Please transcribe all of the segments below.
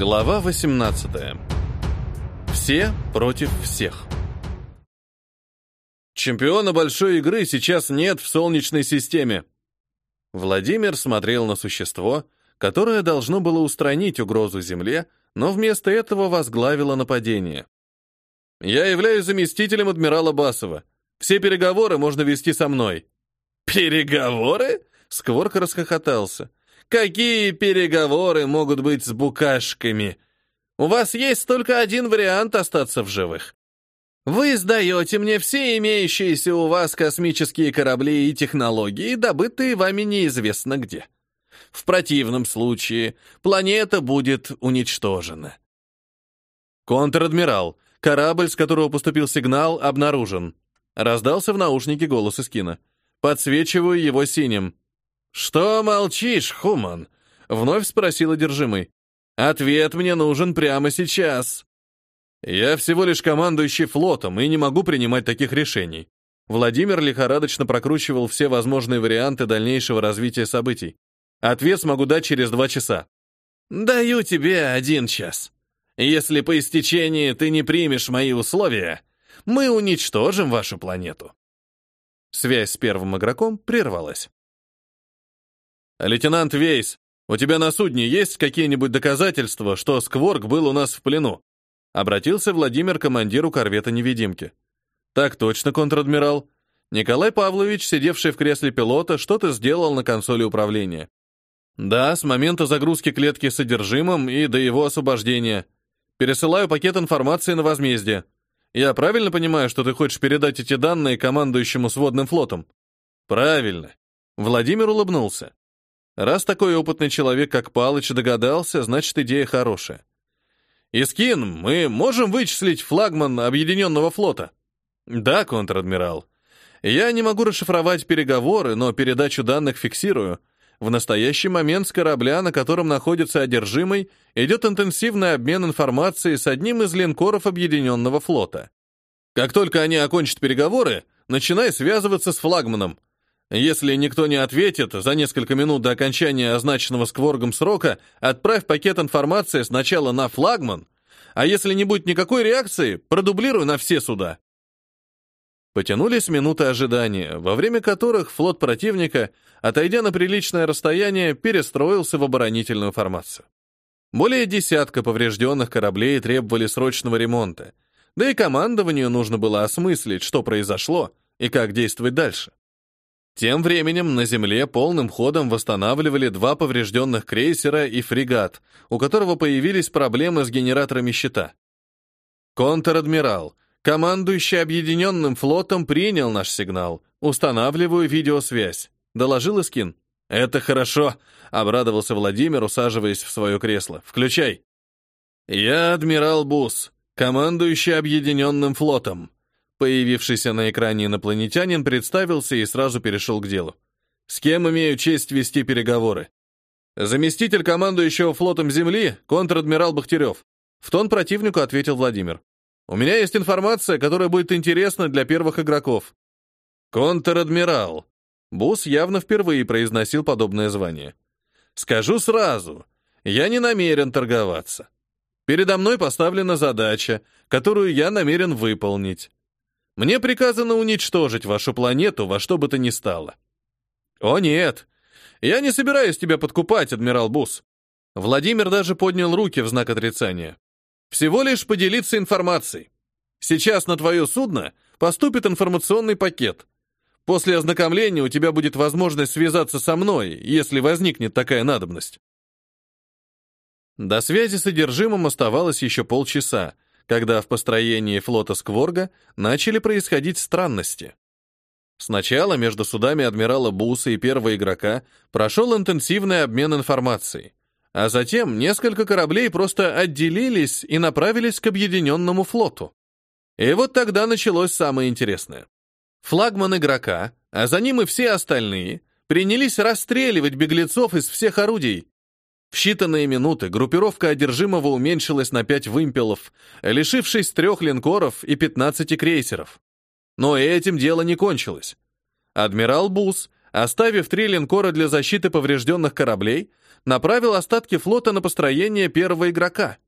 Глава 18. Все против всех. Чемпиона большой игры сейчас нет в Солнечной системе. Владимир смотрел на существо, которое должно было устранить угрозу Земле, но вместо этого возглавило нападение. Я являюсь заместителем адмирала Басова. Все переговоры можно вести со мной. Переговоры? Скворка расхохотался. Какие переговоры могут быть с букашками? У вас есть только один вариант остаться в живых. Вы сдаете мне все имеющиеся у вас космические корабли и технологии, добытые вами неизвестно где. В противном случае планета будет уничтожена. Контр-адмирал, корабль, с которого поступил сигнал, обнаружен. Раздался в наушнике голос Искина. Подсвечиваю его синим. «Что молчишь, Хуман?» — вновь спросил одержимый. «Ответ мне нужен прямо сейчас». «Я всего лишь командующий флотом и не могу принимать таких решений». Владимир лихорадочно прокручивал все возможные варианты дальнейшего развития событий. Ответ смогу дать через два часа. «Даю тебе один час. Если по истечении ты не примешь мои условия, мы уничтожим вашу планету». Связь с первым игроком прервалась. «Лейтенант Вейс, у тебя на судне есть какие-нибудь доказательства, что Скворг был у нас в плену?» Обратился Владимир командиру корвета-невидимки. «Так точно, контр-адмирал. Николай Павлович, сидевший в кресле пилота, что-то сделал на консоли управления. Да, с момента загрузки клетки содержимым и до его освобождения. Пересылаю пакет информации на возмездие. Я правильно понимаю, что ты хочешь передать эти данные командующему сводным флотом? Правильно. Владимир улыбнулся. Раз такой опытный человек, как Палыч, догадался, значит, идея хорошая. «Искин, мы можем вычислить флагман Объединенного флота?» «Да, контр-адмирал. Я не могу расшифровать переговоры, но передачу данных фиксирую. В настоящий момент с корабля, на котором находится одержимый, идет интенсивный обмен информацией с одним из линкоров Объединенного флота. Как только они окончат переговоры, начинай связываться с флагманом. Если никто не ответит, за несколько минут до окончания означенного скворгом срока отправь пакет информации сначала на флагман, а если не будет никакой реакции, продублируй на все суда. Потянулись минуты ожидания, во время которых флот противника, отойдя на приличное расстояние, перестроился в оборонительную формацию. Более десятка поврежденных кораблей требовали срочного ремонта, да и командованию нужно было осмыслить, что произошло и как действовать дальше. Тем временем на Земле полным ходом восстанавливали два поврежденных крейсера и фрегат, у которого появились проблемы с генераторами щита. Контр-адмирал, командующий объединенным флотом, принял наш сигнал. Устанавливаю видеосвязь. Доложил Искин. «Это хорошо», — обрадовался Владимир, усаживаясь в свое кресло. «Включай». «Я адмирал Бус, командующий объединенным флотом. Появившийся на экране инопланетянин представился и сразу перешел к делу. «С кем имею честь вести переговоры?» «Заместитель командующего флотом Земли, контр-адмирал Бахтерев». В тон противнику ответил Владимир. «У меня есть информация, которая будет интересна для первых игроков». «Контр-адмирал». Бус явно впервые произносил подобное звание. «Скажу сразу, я не намерен торговаться. Передо мной поставлена задача, которую я намерен выполнить. Мне приказано уничтожить вашу планету во что бы то ни стало. О нет, я не собираюсь тебя подкупать, адмирал Бус. Владимир даже поднял руки в знак отрицания. Всего лишь поделиться информацией. Сейчас на твое судно поступит информационный пакет. После ознакомления у тебя будет возможность связаться со мной, если возникнет такая надобность. До связи с содержимым оставалось еще полчаса, когда в построении флота Скворга начали происходить странности. Сначала между судами адмирала Буса и первого игрока прошел интенсивный обмен информацией, а затем несколько кораблей просто отделились и направились к объединенному флоту. И вот тогда началось самое интересное. Флагман игрока, а за ним и все остальные, принялись расстреливать беглецов из всех орудий, в считанные минуты группировка одержимого уменьшилась на пять вымпелов, лишившись трех линкоров и 15 крейсеров. Но этим дело не кончилось. Адмирал Бус, оставив три линкора для защиты поврежденных кораблей, направил остатки флота на построение первого игрока.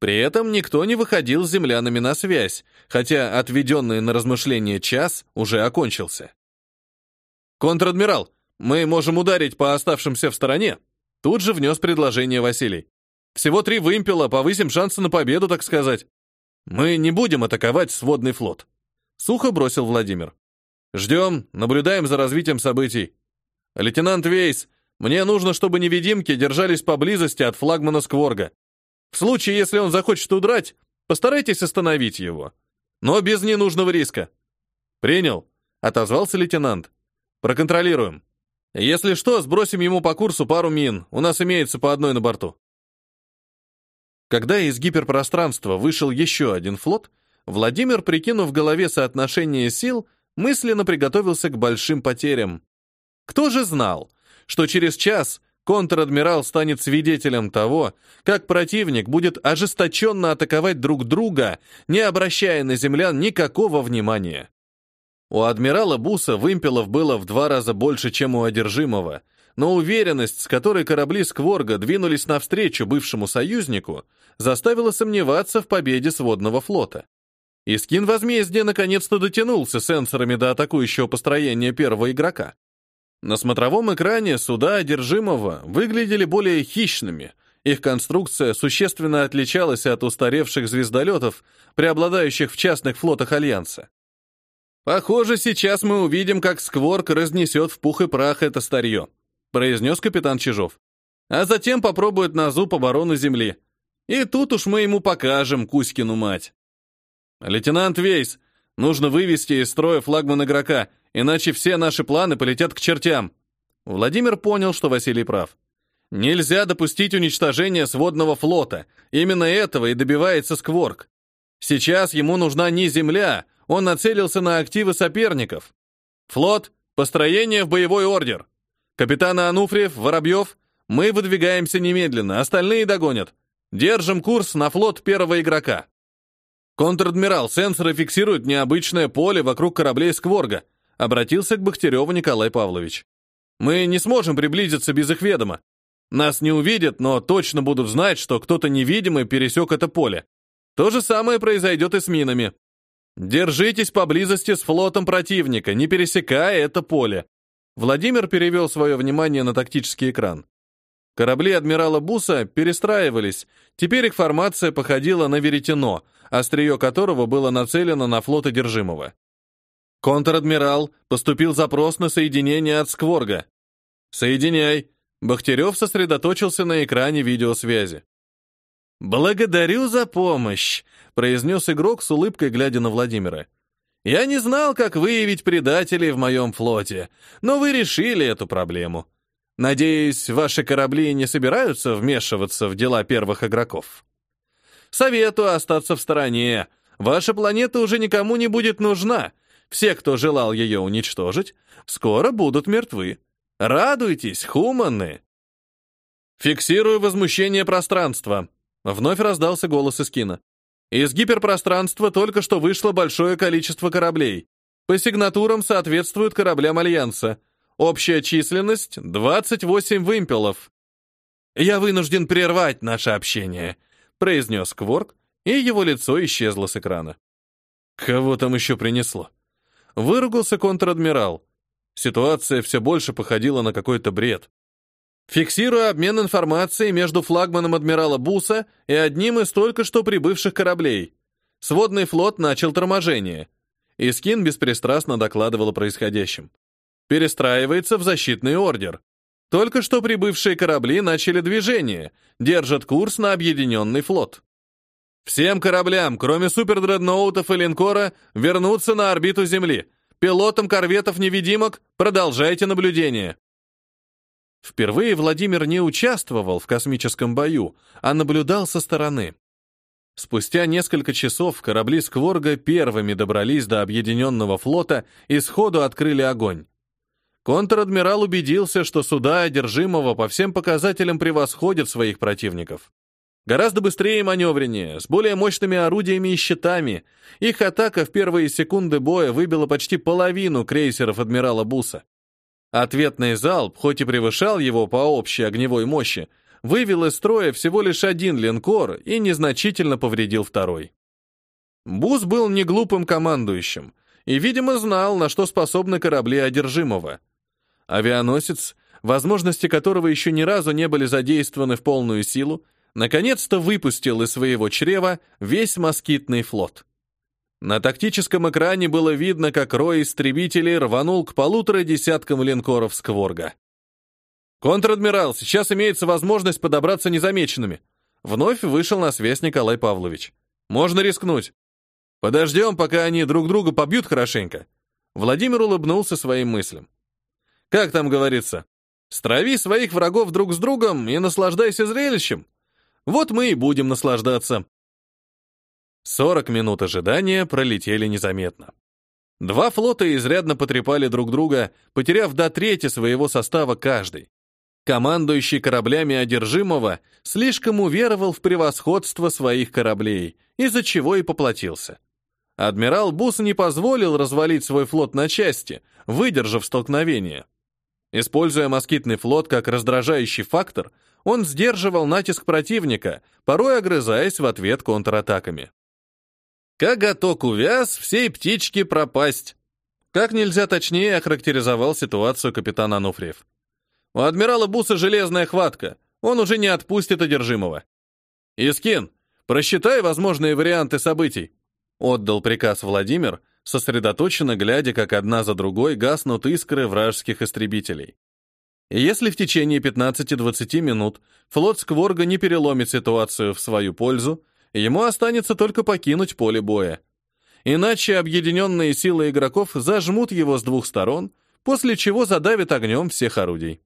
При этом никто не выходил с землянами на связь, хотя отведенный на размышление час уже окончился. «Контр-адмирал, мы можем ударить по оставшимся в стороне», тут же внес предложение Василий. «Всего три вымпела, повысим шансы на победу, так сказать. Мы не будем атаковать сводный флот», сухо бросил Владимир. «Ждем, наблюдаем за развитием событий. Лейтенант Вейс, мне нужно, чтобы невидимки держались поблизости от флагмана Скворга. В случае, если он захочет удрать, постарайтесь остановить его. Но без ненужного риска. Принял, отозвался лейтенант. Проконтролируем. Если что, сбросим ему по курсу пару мин. У нас имеется по одной на борту. Когда из гиперпространства вышел еще один флот, Владимир, прикинув в голове соотношение сил, мысленно приготовился к большим потерям. Кто же знал, что через час контр-адмирал станет свидетелем того, как противник будет ожесточенно атаковать друг друга, не обращая на землян никакого внимания. У адмирала Буса вымпелов было в два раза больше, чем у одержимого, но уверенность, с которой корабли Скворга двинулись навстречу бывшему союзнику, заставила сомневаться в победе сводного флота. Искин возмездия наконец-то дотянулся сенсорами до атакующего построения первого игрока. На смотровом экране суда одержимого выглядели более хищными. Их конструкция существенно отличалась от устаревших звездолетов, преобладающих в частных флотах Альянса. «Похоже, сейчас мы увидим, как Скворк разнесет в пух и прах это старье», произнес капитан Чижов. «А затем попробует на зуб оборону Земли. И тут уж мы ему покажем Кузькину мать». «Лейтенант Вейс, нужно вывести из строя флагман игрока иначе все наши планы полетят к чертям. Владимир понял, что Василий прав. Нельзя допустить уничтожения сводного флота. Именно этого и добивается Скворк. Сейчас ему нужна не земля, он нацелился на активы соперников. Флот, построение в боевой ордер. Капитаны Ануфриев, Воробьев, мы выдвигаемся немедленно, остальные догонят. Держим курс на флот первого игрока. Контр-адмирал, сенсоры фиксируют необычное поле вокруг кораблей Скворга обратился к Бахтереву Николай Павлович. «Мы не сможем приблизиться без их ведома. Нас не увидят, но точно будут знать, что кто-то невидимый пересек это поле. То же самое произойдет и с минами. Держитесь поблизости с флотом противника, не пересекая это поле». Владимир перевел свое внимание на тактический экран. Корабли адмирала Буса перестраивались, теперь их формация походила на веретено, острие которого было нацелено на флот одержимого. «Контр-адмирал, поступил запрос на соединение от Скворга». «Соединяй». Бахтерев сосредоточился на экране видеосвязи. «Благодарю за помощь», — произнес игрок с улыбкой, глядя на Владимира. «Я не знал, как выявить предателей в моем флоте, но вы решили эту проблему. Надеюсь, ваши корабли не собираются вмешиваться в дела первых игроков. Советую остаться в стороне. Ваша планета уже никому не будет нужна, все, кто желал ее уничтожить, скоро будут мертвы. Радуйтесь, хуманы!» «Фиксирую возмущение пространства», — вновь раздался голос из кино. «Из гиперпространства только что вышло большое количество кораблей. По сигнатурам соответствуют кораблям Альянса. Общая численность — 28 вымпелов». «Я вынужден прервать наше общение», — произнес Кворк, и его лицо исчезло с экрана. «Кого там еще принесло?» Выругался контр-адмирал. Ситуация все больше походила на какой-то бред. Фиксируя обмен информацией между флагманом адмирала Буса и одним из только что прибывших кораблей. Сводный флот начал торможение. Искин беспристрастно докладывал о происходящем. Перестраивается в защитный ордер. Только что прибывшие корабли начали движение, держат курс на объединенный флот. Всем кораблям, кроме супердредноутов и линкора, вернуться на орбиту Земли. Пилотам корветов-невидимок продолжайте наблюдение. Впервые Владимир не участвовал в космическом бою, а наблюдал со стороны. Спустя несколько часов корабли Скворга первыми добрались до объединенного флота и сходу открыли огонь. Контр-адмирал убедился, что суда одержимого по всем показателям превосходят своих противников. Гораздо быстрее и маневреннее, с более мощными орудиями и щитами. Их атака в первые секунды боя выбила почти половину крейсеров адмирала Буса. Ответный залп, хоть и превышал его по общей огневой мощи, вывел из строя всего лишь один линкор и незначительно повредил второй. Бус был не глупым командующим и, видимо, знал, на что способны корабли одержимого. Авианосец, возможности которого еще ни разу не были задействованы в полную силу, наконец-то выпустил из своего чрева весь москитный флот. На тактическом экране было видно, как рой истребителей рванул к полутора десяткам линкоров Скворга. «Контр-адмирал, сейчас имеется возможность подобраться незамеченными». Вновь вышел на связь Николай Павлович. «Можно рискнуть. Подождем, пока они друг друга побьют хорошенько». Владимир улыбнулся своим мыслям. «Как там говорится? Страви своих врагов друг с другом и наслаждайся зрелищем. Вот мы и будем наслаждаться». Сорок минут ожидания пролетели незаметно. Два флота изрядно потрепали друг друга, потеряв до трети своего состава каждый. Командующий кораблями одержимого слишком уверовал в превосходство своих кораблей, из-за чего и поплатился. Адмирал Бус не позволил развалить свой флот на части, выдержав столкновение. Используя москитный флот как раздражающий фактор, он сдерживал натиск противника, порой огрызаясь в ответ контратаками. Коготок увяз, всей птички пропасть. Как нельзя точнее охарактеризовал ситуацию капитан Ануфриев. У адмирала Буса железная хватка. Он уже не отпустит одержимого. Искин, просчитай возможные варианты событий. Отдал приказ Владимир, сосредоточенно глядя, как одна за другой гаснут искры вражеских истребителей. Если в течение 15-20 минут флот Скворга не переломит ситуацию в свою пользу, ему останется только покинуть поле боя. Иначе объединенные силы игроков зажмут его с двух сторон, после чего задавят огнем всех орудий.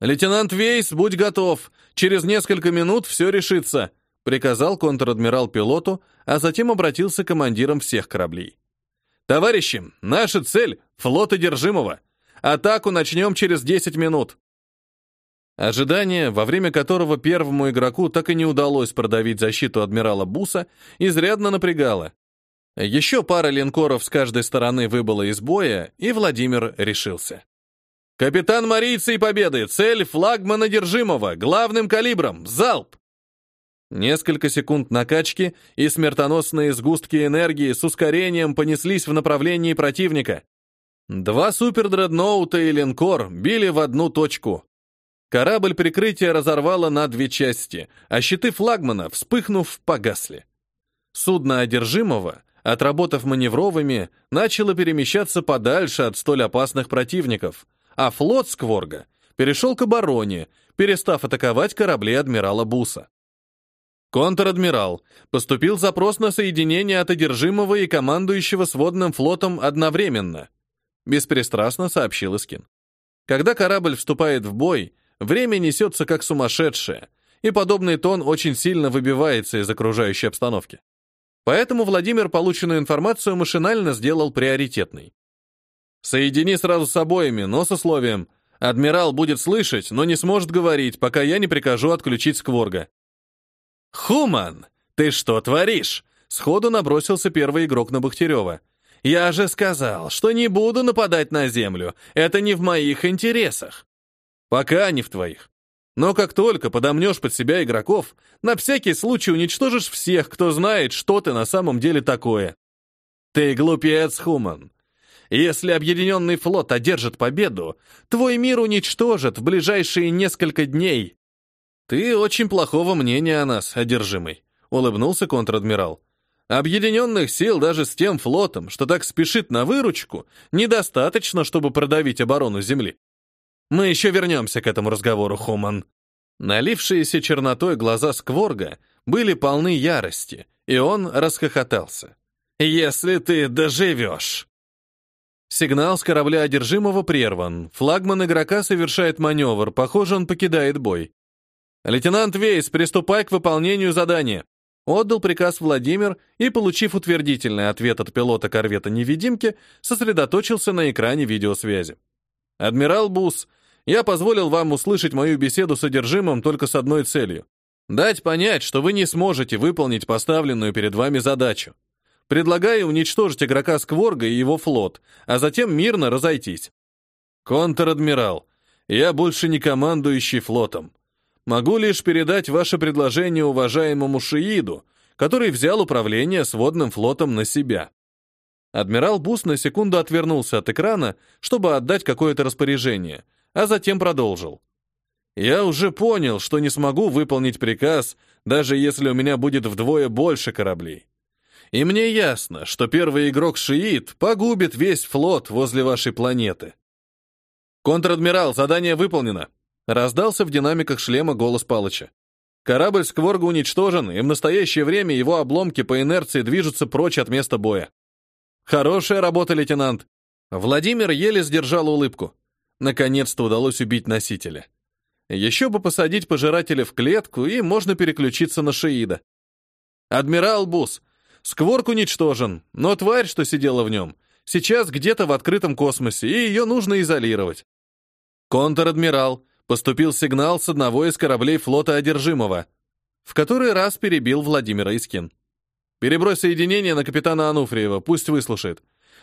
«Лейтенант Вейс, будь готов! Через несколько минут все решится!» приказал контр-адмирал пилоту, а затем обратился к командирам всех кораблей. «Товарищи, наша цель — флот одержимого. Атаку начнем через 10 минут». Ожидание, во время которого первому игроку так и не удалось продавить защиту адмирала Буса, изрядно напрягало. Еще пара линкоров с каждой стороны выбыла из боя, и Владимир решился. Капитан Марийцы Победы, цель флагман одержимого, главным калибром, залп! Несколько секунд накачки, и смертоносные сгустки энергии с ускорением понеслись в направлении противника. Два супердредноута и линкор били в одну точку. Корабль прикрытия разорвало на две части, а щиты флагмана, вспыхнув, погасли. Судно одержимого, отработав маневровыми, начало перемещаться подальше от столь опасных противников, а флот Скворга перешел к обороне, перестав атаковать корабли адмирала Буса. Контр-адмирал, поступил запрос на соединение от одержимого и командующего сводным флотом одновременно, беспристрастно сообщил Искин. Когда корабль вступает в бой, время несется как сумасшедшее, и подобный тон очень сильно выбивается из окружающей обстановки. Поэтому Владимир полученную информацию машинально сделал приоритетной. Соедини сразу с обоими, но с условием. Адмирал будет слышать, но не сможет говорить, пока я не прикажу отключить скворга. «Хуман, ты что творишь?» Сходу набросился первый игрок на Бахтерева. «Я же сказал, что не буду нападать на Землю. Это не в моих интересах». «Пока не в твоих. Но как только подомнешь под себя игроков, на всякий случай уничтожишь всех, кто знает, что ты на самом деле такое». «Ты глупец, Хуман. Если объединенный флот одержит победу, твой мир уничтожат в ближайшие несколько дней. Ты очень плохого мнения о нас, одержимый, улыбнулся контр-адмирал. Объединенных сил даже с тем флотом, что так спешит на выручку, недостаточно, чтобы продавить оборону Земли. Мы еще вернемся к этому разговору, Хуман. Налившиеся чернотой глаза Скворга были полны ярости, и он расхохотался. «Если ты доживешь!» Сигнал с корабля одержимого прерван. Флагман игрока совершает маневр. Похоже, он покидает бой. «Лейтенант Вейс, приступай к выполнению задания!» Отдал приказ Владимир и, получив утвердительный ответ от пилота корвета-невидимки, сосредоточился на экране видеосвязи. «Адмирал Бус, я позволил вам услышать мою беседу с содержимым только с одной целью — дать понять, что вы не сможете выполнить поставленную перед вами задачу. Предлагаю уничтожить игрока Скворга и его флот, а затем мирно разойтись. Контр-адмирал, я больше не командующий флотом. Могу лишь передать ваше предложение уважаемому Шииду, который взял управление сводным флотом на себя. Адмирал Бус на секунду отвернулся от экрана, чтобы отдать какое-то распоряжение, а затем продолжил. «Я уже понял, что не смогу выполнить приказ, даже если у меня будет вдвое больше кораблей. И мне ясно, что первый игрок Шиит погубит весь флот возле вашей планеты». «Контр-адмирал, задание выполнено!» Раздался в динамиках шлема голос Палыча. Корабль Скворга уничтожен, и в настоящее время его обломки по инерции движутся прочь от места боя. Хорошая работа, лейтенант. Владимир еле сдержал улыбку. Наконец-то удалось убить носителя. Еще бы посадить пожирателя в клетку, и можно переключиться на Шиида. Адмирал Бус, скворк уничтожен, но тварь, что сидела в нем, сейчас где-то в открытом космосе, и ее нужно изолировать. Контр-адмирал, поступил сигнал с одного из кораблей флота Одержимого, в который раз перебил Владимира Искин. Перебрось соединение на капитана Ануфриева, пусть выслушает.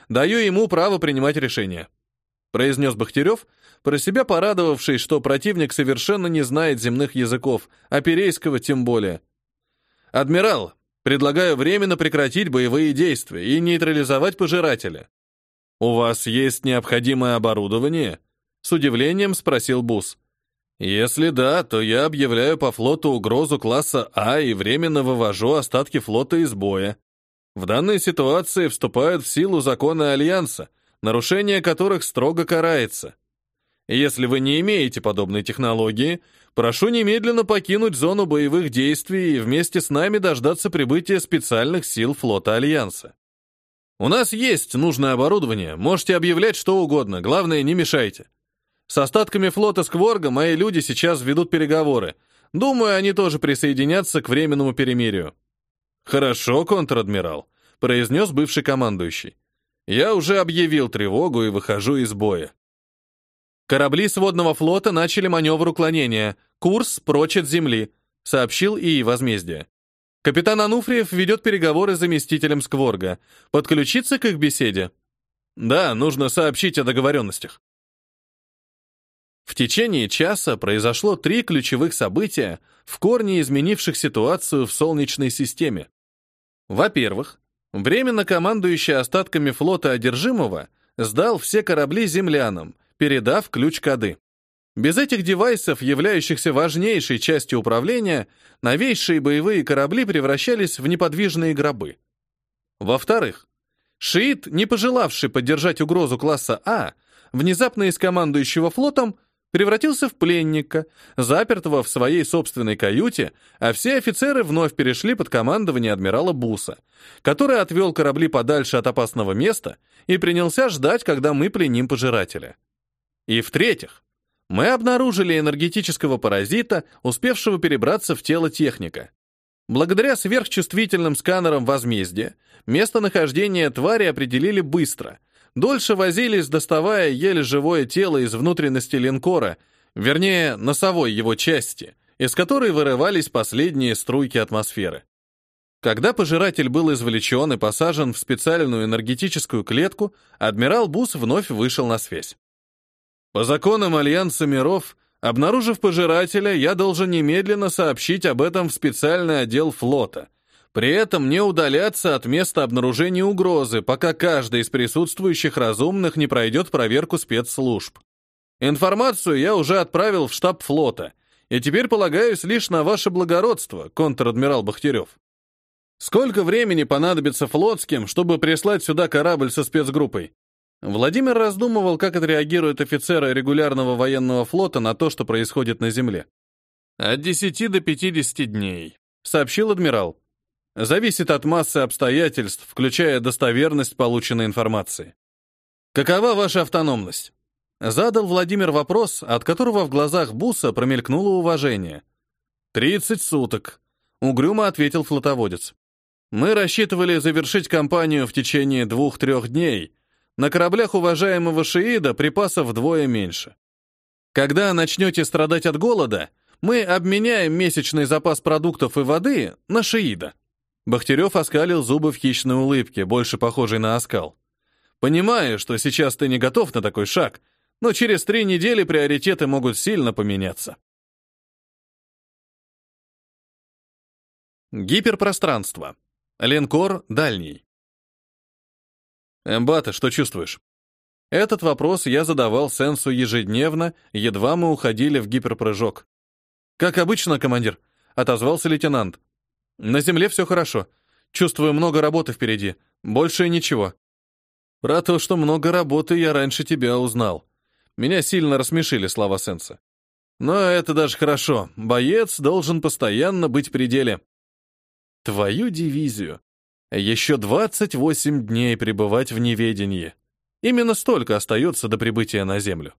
Даю ему право принимать решение. Произнес Бахтерев, про себя порадовавшись, что противник совершенно не знает земных языков, а перейского тем более. «Адмирал, предлагаю временно прекратить боевые действия и нейтрализовать пожирателя. У вас есть необходимое оборудование?» С удивлением спросил Бус. Если да, то я объявляю по флоту угрозу класса А и временно вывожу остатки флота из боя. В данной ситуации вступают в силу законы Альянса, нарушение которых строго карается. Если вы не имеете подобной технологии, прошу немедленно покинуть зону боевых действий и вместе с нами дождаться прибытия специальных сил флота Альянса. У нас есть нужное оборудование, можете объявлять что угодно, главное, не мешайте. С остатками флота Скворга мои люди сейчас ведут переговоры. Думаю, они тоже присоединятся к временному перемирию. Хорошо, контр-адмирал, произнес бывший командующий. Я уже объявил тревогу и выхожу из боя. Корабли сводного флота начали маневр уклонения. Курс прочь от земли, сообщил ИИ возмездие. Капитан Ануфриев ведет переговоры с заместителем Скворга. Подключиться к их беседе? Да, нужно сообщить о договоренностях. В течение часа произошло три ключевых события, в корне изменивших ситуацию в Солнечной системе. Во-первых, временно командующий остатками флота одержимого сдал все корабли землянам, передав ключ коды. Без этих девайсов, являющихся важнейшей частью управления, новейшие боевые корабли превращались в неподвижные гробы. Во-вторых, Шиит, не пожелавший поддержать угрозу класса А, внезапно из командующего флотом, превратился в пленника, запертого в своей собственной каюте, а все офицеры вновь перешли под командование адмирала Буса, который отвел корабли подальше от опасного места и принялся ждать, когда мы пленим пожирателя. И в-третьих, мы обнаружили энергетического паразита, успевшего перебраться в тело техника. Благодаря сверхчувствительным сканерам возмездия, местонахождение твари определили быстро — Дольше возились, доставая еле живое тело из внутренности линкора, вернее, носовой его части, из которой вырывались последние струйки атмосферы. Когда пожиратель был извлечен и посажен в специальную энергетическую клетку, адмирал Бус вновь вышел на связь. По законам Альянса миров, обнаружив пожирателя, я должен немедленно сообщить об этом в специальный отдел флота — при этом не удаляться от места обнаружения угрозы, пока каждый из присутствующих разумных не пройдет проверку спецслужб. Информацию я уже отправил в штаб флота, и теперь полагаюсь лишь на ваше благородство, контр-адмирал Бахтерев. Сколько времени понадобится флотским, чтобы прислать сюда корабль со спецгруппой? Владимир раздумывал, как отреагируют офицеры регулярного военного флота на то, что происходит на Земле. «От 10 до 50 дней», — сообщил адмирал зависит от массы обстоятельств, включая достоверность полученной информации. Какова ваша автономность? Задал Владимир вопрос, от которого в глазах Буса промелькнуло уважение. «Тридцать суток», — угрюмо ответил флотоводец. «Мы рассчитывали завершить кампанию в течение двух-трех дней. На кораблях уважаемого Шиида припасов вдвое меньше. Когда начнете страдать от голода, мы обменяем месячный запас продуктов и воды на Шиида». Бахтерев оскалил зубы в хищной улыбке, больше похожей на оскал. «Понимаю, что сейчас ты не готов на такой шаг, Но через три недели приоритеты могут сильно поменяться. Гиперпространство. Линкор дальний. Эмбата, что чувствуешь? Этот вопрос я задавал Сенсу ежедневно, едва мы уходили в гиперпрыжок. «Как обычно, командир», — отозвался лейтенант. «На земле все хорошо. Чувствую много работы впереди. Больше ничего». «Про то, что много работы, я раньше тебя узнал. Меня сильно рассмешили слова Сенса. Но это даже хорошо. Боец должен постоянно быть в пределе». «Твою дивизию. Еще 28 дней пребывать в неведении. Именно столько остается до прибытия на Землю.